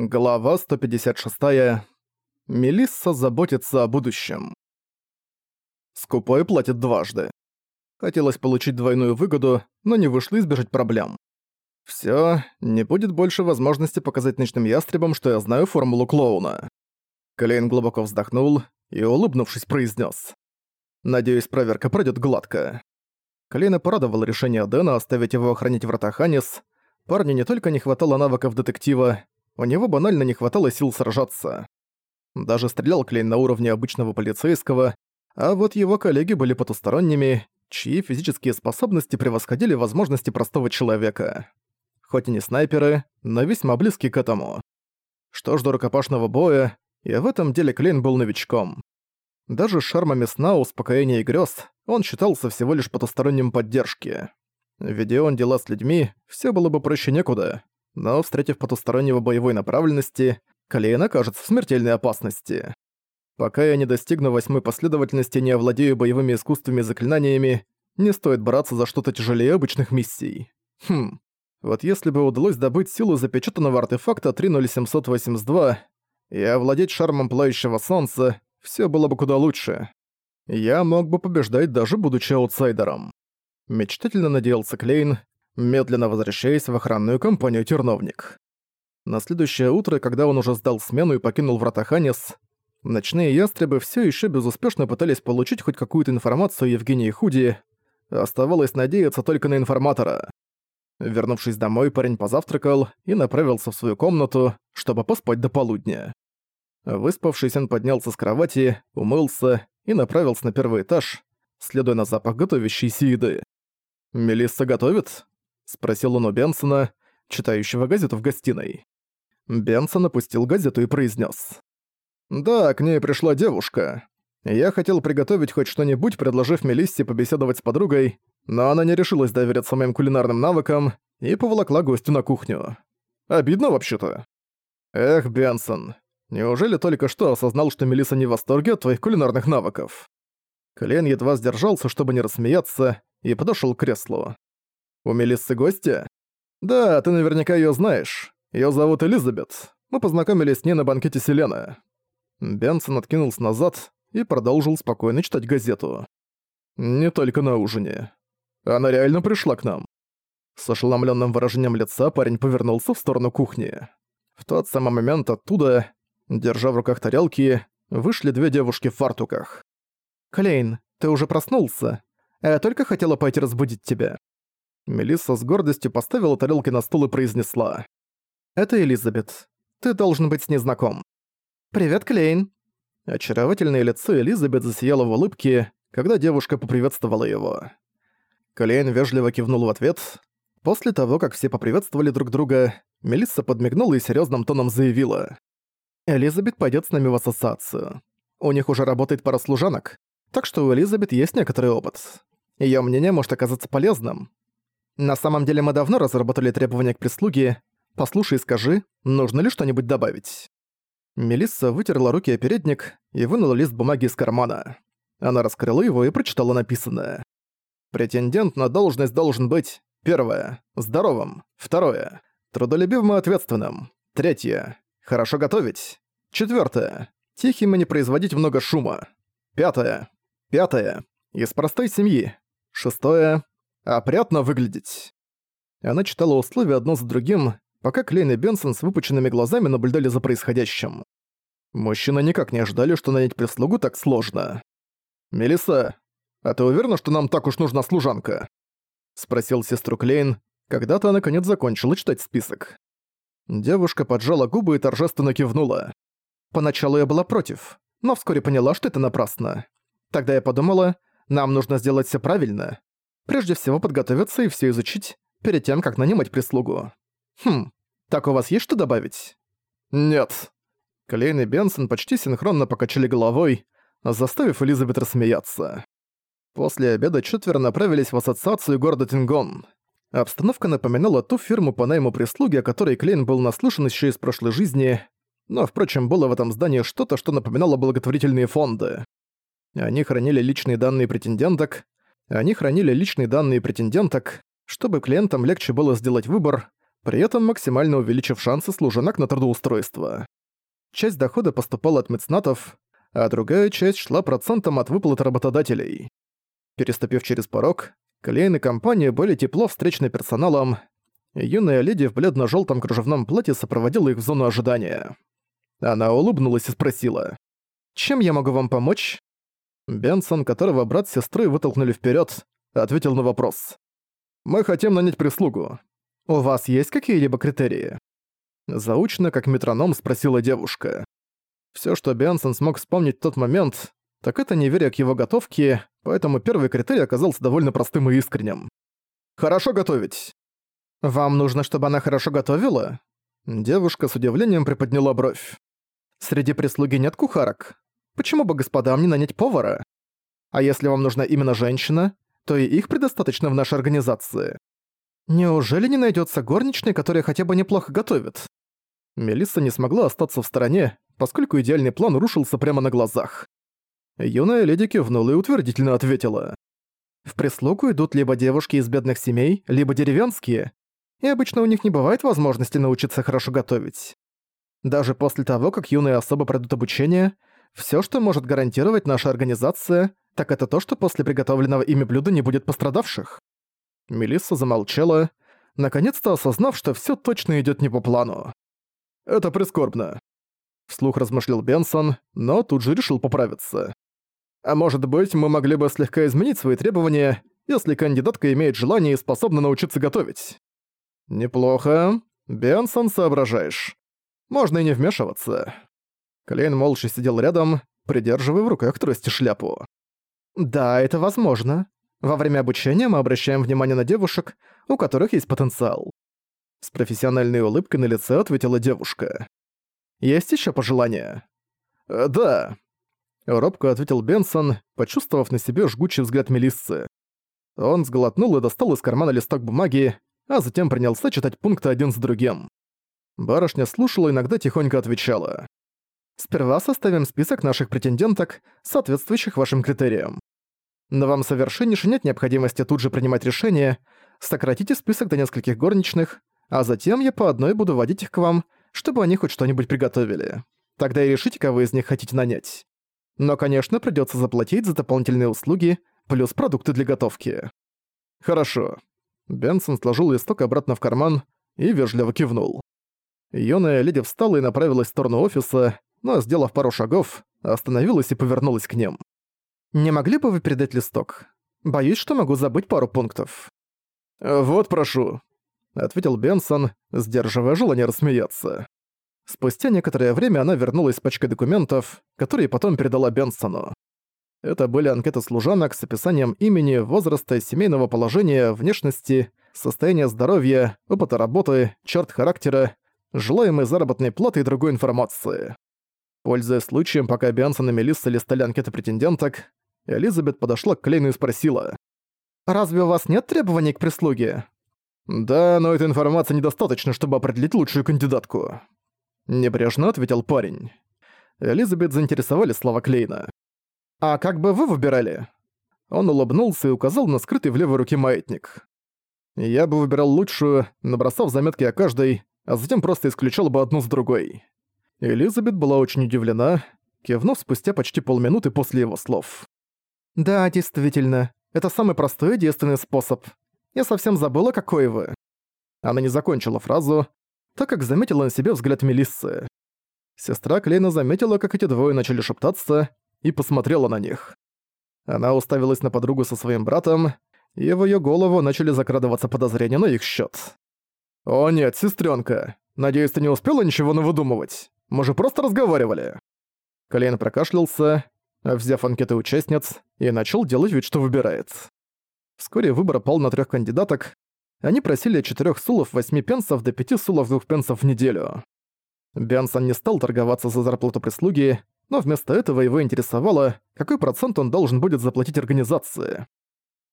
Глава 156. Мелисса заботится о будущем. Скупой платит дважды. Хотелось получить двойную выгоду, но не вышло избежать проблем. Всё, не будет больше возможности показать ночным ястребам, что я знаю формулу клоуна. Клейн глубоко вздохнул и, улыбнувшись, произнес: «Надеюсь, проверка пройдет гладко». Клейна порадовал решение Дэна оставить его охранять врата Ханис. Парню не только не хватало навыков детектива, у него банально не хватало сил сражаться. Даже стрелял Клейн на уровне обычного полицейского, а вот его коллеги были потусторонними, чьи физические способности превосходили возможности простого человека. Хоть и не снайперы, но весьма близки к этому. Что ж до рукопашного боя, и в этом деле Клейн был новичком. Даже с шармами сна, успокоения и грёз он считался всего лишь потусторонним поддержки. Ведя он дела с людьми, все было бы проще некуда но, встретив потустороннего боевой направленности, Калейн окажется в смертельной опасности. Пока я не достигну восьмой последовательности и не овладею боевыми искусствами и заклинаниями, не стоит браться за что-то тяжелее обычных миссий. Хм, вот если бы удалось добыть силу запечатанного артефакта 30782 и овладеть шармом Плающего Солнца, все было бы куда лучше. Я мог бы побеждать даже будучи аутсайдером. Мечтательно надеялся Клейн, медленно возвращаясь в охранную компанию «Терновник». На следующее утро, когда он уже сдал смену и покинул врата Ханис, ночные ястребы все еще безуспешно пытались получить хоть какую-то информацию о Евгении Худи, оставалось надеяться только на информатора. Вернувшись домой, парень позавтракал и направился в свою комнату, чтобы поспать до полудня. Выспавшись, он поднялся с кровати, умылся и направился на первый этаж, следуя на запах готовящейся еды. «Мелисса готовит?» Спросил он у Бенсона, читающего газету в гостиной. Бенсон опустил газету и произнес: «Да, к ней пришла девушка. Я хотел приготовить хоть что-нибудь, предложив Мелиссе побеседовать с подругой, но она не решилась довериться моим кулинарным навыкам и поволокла гостю на кухню. Обидно вообще-то. Эх, Бенсон, неужели только что осознал, что Мелисса не в восторге от твоих кулинарных навыков? Клен едва сдержался, чтобы не рассмеяться, и подошел к креслу. «У Мелиссы гости?» «Да, ты наверняка её знаешь. Её зовут Элизабет. Мы познакомились с ней на банкете Селена». Бенсон откинулся назад и продолжил спокойно читать газету. «Не только на ужине. Она реально пришла к нам». С ошеломлённым выражением лица парень повернулся в сторону кухни. В тот самый момент оттуда, держа в руках тарелки, вышли две девушки в фартуках. «Клейн, ты уже проснулся? Я только хотела пойти разбудить тебя. Мелисса с гордостью поставила тарелки на стол и произнесла. «Это Элизабет. Ты должен быть с ней знаком». «Привет, Клейн». Очаровательное лицо Элизабет засияло в улыбке, когда девушка поприветствовала его. Клейн вежливо кивнул в ответ. После того, как все поприветствовали друг друга, Мелисса подмигнула и серьезным тоном заявила. «Элизабет пойдет с нами в ассоциацию. У них уже работает пара служанок, так что у Элизабет есть некоторый опыт. Её мнение может оказаться полезным. На самом деле мы давно разработали требования к прислуге. Послушай и скажи, нужно ли что-нибудь добавить?» Мелисса вытерла руки о передник и вынула лист бумаги из кармана. Она раскрыла его и прочитала написанное. «Претендент на должность должен быть Первое. Здоровым. Второе. Трудолюбивым и ответственным. Третье. Хорошо готовить. Четвертое. Тихим и не производить много шума. Пятое. Пятое. Из простой семьи. Шестое опрятно выглядеть. Она читала условия одно за другим, пока Клейн и Бенсон с выпученными глазами наблюдали за происходящим. Мужчины никак не ожидали, что нанять прислугу так сложно. Мелиса, а ты уверена, что нам так уж нужна служанка?» — спросил сестру Клейн, когда та наконец закончила читать список. Девушка поджала губы и торжественно кивнула. Поначалу я была против, но вскоре поняла, что это напрасно. Тогда я подумала, нам нужно сделать все правильно. Прежде всего подготовиться и все изучить, перед тем, как нанимать прислугу. Хм, так у вас есть что добавить? Нет. Клейн и Бенсон почти синхронно покачали головой, заставив Элизабет рассмеяться. После обеда четверо направились в ассоциацию города Тингон. Обстановка напоминала ту фирму по найму прислуги, о которой Клейн был наслышан еще из прошлой жизни, но, впрочем, было в этом здании что-то, что напоминало благотворительные фонды. Они хранили личные данные претенденток, они хранили личные данные претенденток, чтобы клиентам легче было сделать выбор, при этом максимально увеличив шансы служанок на трудоустройство. Часть дохода поступала от меценатов, а другая часть шла процентом от выплат работодателей. Переступив через порог, Клейн и компания были тепло встречены персоналом. Юная леди в бледно желтом кружевном платье сопроводила их в зону ожидания. Она улыбнулась и спросила. «Чем я могу вам помочь?» Бенсон, которого брат с сестрой вытолкнули вперед, ответил на вопрос. «Мы хотим нанять прислугу. У вас есть какие-либо критерии?» Заучно, как метроном, спросила девушка. Все, что Бенсон смог вспомнить в тот момент, так это неверие к его готовке, поэтому первый критерий оказался довольно простым и искренним. «Хорошо готовить». «Вам нужно, чтобы она хорошо готовила?» Девушка с удивлением приподняла бровь. «Среди прислуги нет кухарок. Почему бы господам не нанять повара? А если вам нужна именно женщина, то и их предостаточно в нашей организации. Неужели не найдется горничной, которая хотя бы неплохо готовит?» Мелисса не смогла остаться в стороне, поскольку идеальный план рушился прямо на глазах. Юная леди кивнула и утвердительно ответила. В прислугу идут либо девушки из бедных семей, либо деревенские, и обычно у них не бывает возможности научиться хорошо готовить. Даже после того, как юные особо пройдут обучение, все, что может гарантировать наша организация, так это то, что после приготовленного ими блюда не будет пострадавших. Мелисса замолчала, наконец-то осознав, что все точно идет не по плану. «Это прискорбно», — вслух размышлял Бенсон, но тут же решил поправиться. А может быть, мы могли бы слегка изменить свои требования, если кандидатка имеет желание и способна научиться готовить. Неплохо. Бенсон, соображаешь. Можно и не вмешиваться. Клейн молча сидел рядом, придерживая в руках трости шляпу. Да, это возможно. Во время обучения мы обращаем внимание на девушек, у которых есть потенциал. С профессиональной улыбкой на лице ответила девушка. Есть еще пожелания? «Э, да. Робко ответил Бенсон, почувствовав на себе жгучий взгляд Мелиссы. Он сглотнул и достал из кармана листок бумаги, а затем принялся читать пункты один за другим. Барышня слушала, иногда тихонько отвечала. «Сперва составим список наших претенденток, соответствующих вашим критериям. Но вам совершеннейше нет необходимости тут же принимать решение, сократите список до нескольких горничных, а затем я по одной буду водить их к вам, чтобы они хоть что-нибудь приготовили. Тогда и решите, кого из них хотите нанять. Но, конечно, придётся заплатить за дополнительные услуги, плюс продукты для готовки. Хорошо. Бенсон сложил листок обратно в карман и вежливо кивнул. Юная леди встала и направилась в сторону офиса, но, сделав пару шагов, остановилась и повернулась к ним. «Не могли бы вы передать листок? Боюсь, что могу забыть пару пунктов». «Вот, прошу», — ответил Бенсон, сдерживая желание рассмеяться. Спустя некоторое время она вернулась с пачкой документов, которые потом передала Бенсону. Это были анкеты служанок с описанием имени, возраста, семейного положения, внешности, состояния здоровья, опыта работы, черт характера, желаемой заработной платы и другой информации. Пользуясь случаем, пока Бенсон и Мелисса листали анкеты претенденток, Элизабет подошла к Клейну и спросила. «Разве у вас нет требований к прислуге?» «Да, но этой информации недостаточно, чтобы определить лучшую кандидатку», Небрежно ответил парень. Элизабет заинтересовали слова Клейна. «А как бы вы выбирали?» Он улыбнулся и указал на скрытый в левой руке маятник. «Я бы выбирал лучшую, набросав заметки о каждой, а затем просто исключал бы одну с другой». Элизабет была очень удивлена, кивнув спустя почти полминуты после его слов. «Да, действительно, это самый простой и действенный способ. Я совсем забыла, какой вы». Она не закончила фразу, так как заметила на себе взгляд Мелиссы. Сестра Клейна заметила, как эти двое начали шептаться, и посмотрела на них. Она уставилась на подругу со своим братом, и в её голову начали закрадываться подозрения на их счёт. «О нет, сестрёнка, надеюсь, ты не успела ничего навыдумывать? Мы же просто разговаривали». Клейн прокашлялся, взяв анкеты участниц, и начал делать вид, что выбирает. Вскоре выбор пал на трёх кандидаток, они просили 4 сулов 8 пенсов до 5 сулов 2 пенсов в неделю. Бенсон не стал торговаться за зарплату прислуги, но вместо этого его интересовало, какой процент он должен будет заплатить организации.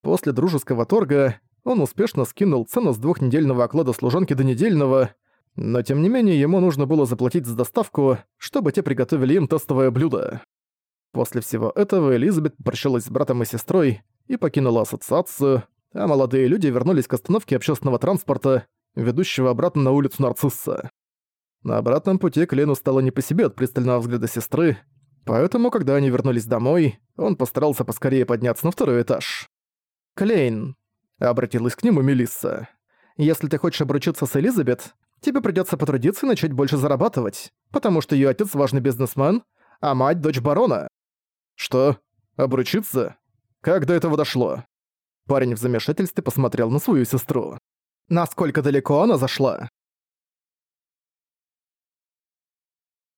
После дружеского торга он успешно скинул цену с двухнедельного оклада служанки до недельного, но тем не менее ему нужно было заплатить за доставку, чтобы те приготовили им тестовое блюдо. После всего этого Элизабет попрощалась с братом и сестрой и покинула ассоциацию, а молодые люди вернулись к остановке общественного транспорта, ведущего обратно на улицу Нарцисса. На обратном пути Клену стало не по себе от пристального взгляда сестры, поэтому, когда они вернулись домой, он постарался поскорее подняться на второй этаж. «Клейн», — обратилась к нему Мелисса, — «если ты хочешь обручиться с Элизабет, тебе придётся потрудиться и начать больше зарабатывать, потому что её отец важный бизнесмен, а мать — дочь барона». «Что? Обручиться? Как до этого дошло?» Парень в замешательстве посмотрел на свою сестру. «Насколько далеко она зашла?»